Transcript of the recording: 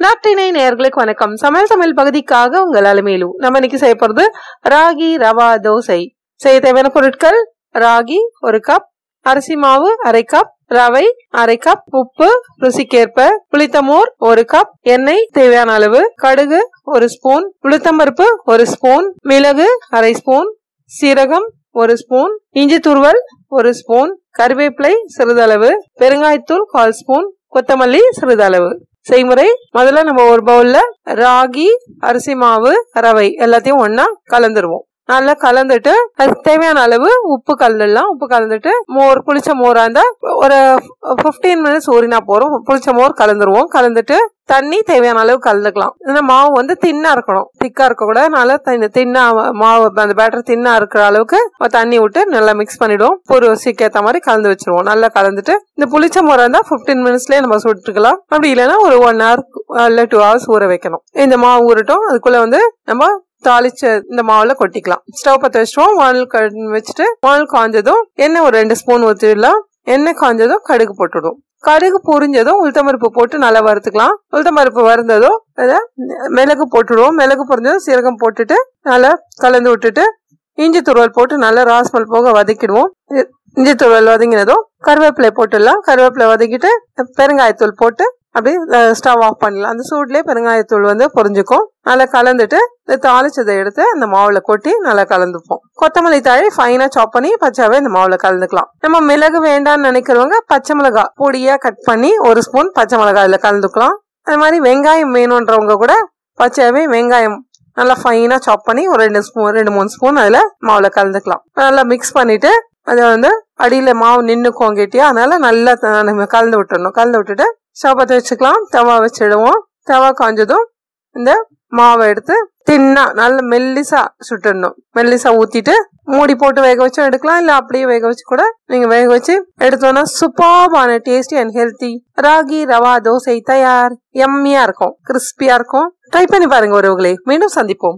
நாட்டினை நேர்களுக்கு வணக்கம். சமையல் சமையல் பகுதிக்காக உங்கள் அலுமையிலும் நம்ம இன்னைக்கு செய்ய போறது ராகி ரவா தோசை. செய்ய தேவையான பொருட்கள் ராகி ஒரு கப் அரிசி மாவு அரை கப் ரவை அரை கப் உப்பு ருசிக்கேற்ப புளித்தமோர் ஒரு கப் எண்ணெய் தேவையான அளவு கடுகு ஒரு ஸ்பூன் உளுத்தம்பருப்பு ஒரு ஸ்பூன் மிளகு அரை ஸ்பூன் சீரகம் ஒரு ஸ்பூன் இஞ்சி துருவல் ஒரு ஸ்பூன் கருவேப்பிலை சிறிதளவு பெருங்காயத்தூள் கால் ஸ்பூன் கொத்தமல்லி சிறிதளவு. செய்முறை. முதல்ல நம்ம ஒரு பவுல்ல ராகி அரிசி மாவு ரவை எல்லாத்தையும் ஒன்னா கலந்துருவோம். நல்லா கலந்துட்டு அதுக்கு தேவையான அளவு உப்பு கலந்துடலாம் உப்பு கலந்துட்டு மோர் புளிச்ச மோராக இருந்தால் ஒரு ஃபிஃப்டீன் மினிட்ஸ் ஊறினா போகிறோம் புளிச்ச மோர் கலந்துருவோம். கலந்துட்டு தண்ணி தேவையான அளவு கலந்துக்கலாம். இந்த மாவு வந்து தின்னா இருக்கணும். திக்கா இருக்க கூட அதனால தின்னா மாவு அந்த பேட்டர் தின்னா இருக்கிற அளவுக்கு தண்ணி விட்டு நல்லா மிக்ஸ் பண்ணிடுவோம். ஒரு சீக்கிரத்த மாதிரி கலந்து வச்சிருவோம். நல்லா கலந்துட்டு இந்த புளிச்ச மோராக இருந்தால் ஃபிஃப்டீன் மினிட்ஸ்லேயே நம்ம சுட்டுக்கலாம். அப்படி இல்லைன்னா ஒரு ஒன் ஹவர் இல்லை டூ ஹவர்ஸ் ஊற வைக்கணும். இந்த மாவு ஊறட்டும். அதுக்குள்ள வந்து நம்ம தாளிச்ச இந்த மாவுல கொட்டிக்கலாம். ஸ்டவ் பத்த வச்சிருவோம். வானல் வச்சுட்டு வானல் காஞ்சதும் எண்ணெய் ஒரு ரெண்டு ஸ்பூன் ஊற்றிடலாம் எண்ணெய் காஞ்சதும் கடுகு போட்டுடும் கடுகு பொரிஞ்சதும் உளுத்தம்பருப்பு போட்டு நல்லா வறுத்துக்கலாம். உளுத்தம்பருப்பு வறுந்ததும் அதை மிளகு போட்டுடுவோம். மிளகு பொரிஞ்சதும் சீரகம் போட்டுட்டு நல்லா கலந்து விட்டுட்டு இஞ்சி துருவல் போட்டு நல்லா ராஸ்மல் போக வதக்கிடுவோம். இஞ்சி துருவல் வதங்கினதும் கருவேப்பிலை போட்டுடலாம். கருவேப்பிலை வதக்கிட்டு பெருங்காயத்தூள் போட்டு அப்படியே ஸ்டவ் ஆஃப் பண்ணலாம் அந்த சூட்லேயே பெருங்காயத்தூள் வந்து பொரிஞ்சுக்கும். நல்லா கலந்துட்டு இந்த தாளிச்சதை எடுத்து அந்த மாவுல கொட்டி நல்லா கலந்துப்போம். கொத்தமல்லி தாழி ஃபைனா சாப் பண்ணி பச்சாவே இந்த மாவுல கலந்துக்கலாம். நம்ம மிளகு வேண்டாம்னு நினைக்கிறவங்க பச்சை மிளகாய் பொடியா கட் பண்ணி ஒரு ஸ்பூன் பச்சை மிளகாய் இதுல கலந்துக்கலாம். அது மாதிரி வெங்காயம் வேணுன்றவங்க கூட பச்சையாவே வெங்காயம் நல்லா ஃபைனா சாப் பண்ணி ஒரு ரெண்டு ஸ்பூன் ரெண்டு மூணு ஸ்பூன் அதுல மாவுல கலந்துக்கலாம். நல்லா மிக்ஸ் பண்ணிட்டு அதை வந்து அடியில மாவு நின்னுக்கும் கெட்டியா? அதனால நல்லா கலந்து விட்டுடணும் கலந்து விட்டுட்டு சாப்பாத்து வச்சுக்கலாம் தவா வச்சிடுவோம். தவா காஞ்சதும் இந்த மாவை எடுத்து தின்னா நல்ல மெல்லிசா சுட்டுடணும். மெல்லிசா ஊத்திட்டு மூடி போட்டு வேக வச்சும் எடுக்கலாம் இல்ல அப்படியே வேக வச்சு கூட நீங்க வேக வச்சு எடுத்தோம்னா சூப்பர்பான tasty and healthy ragi rava dosa தயார் எம்மியா இருக்கும் கிறிஸ்பியா இருக்கும். ட்ரை பண்ணி பாருங்க ஒருவங்களே மீண்டும் சந்திப்போம்.